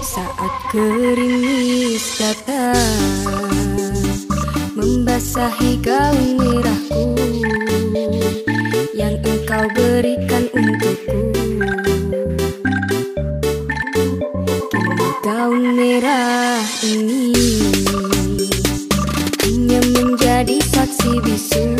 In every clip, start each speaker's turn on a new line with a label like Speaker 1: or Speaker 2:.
Speaker 1: Saat gerimis datang Membasahi gaun merahku Yang engkau berikan untukku. Kini gaun merah ini Hanya menjadi saksi bisu.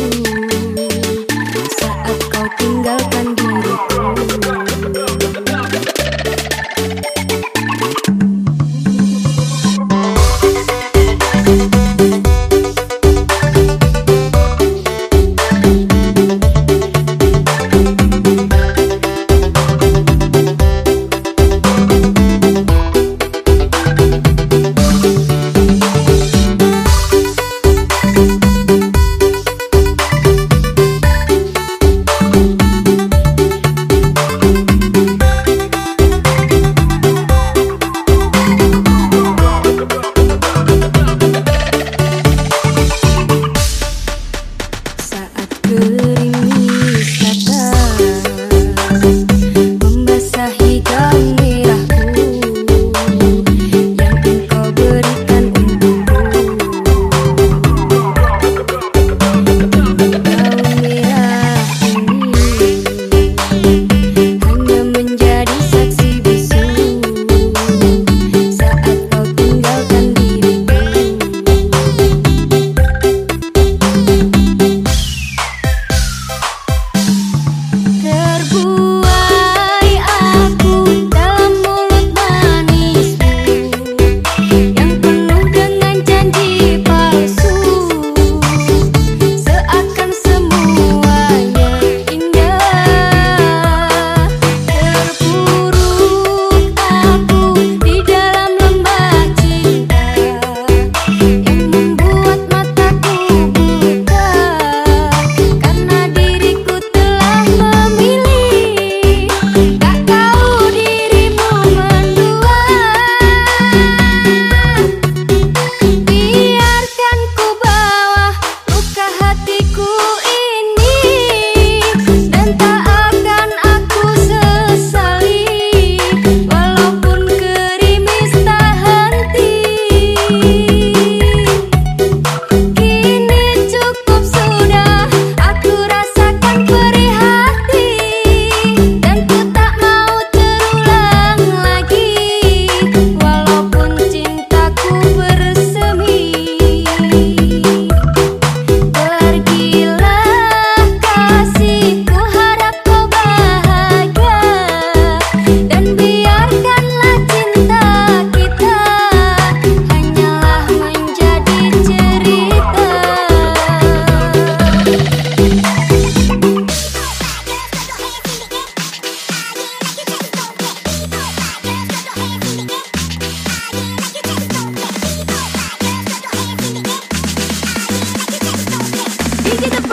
Speaker 1: hatiku These are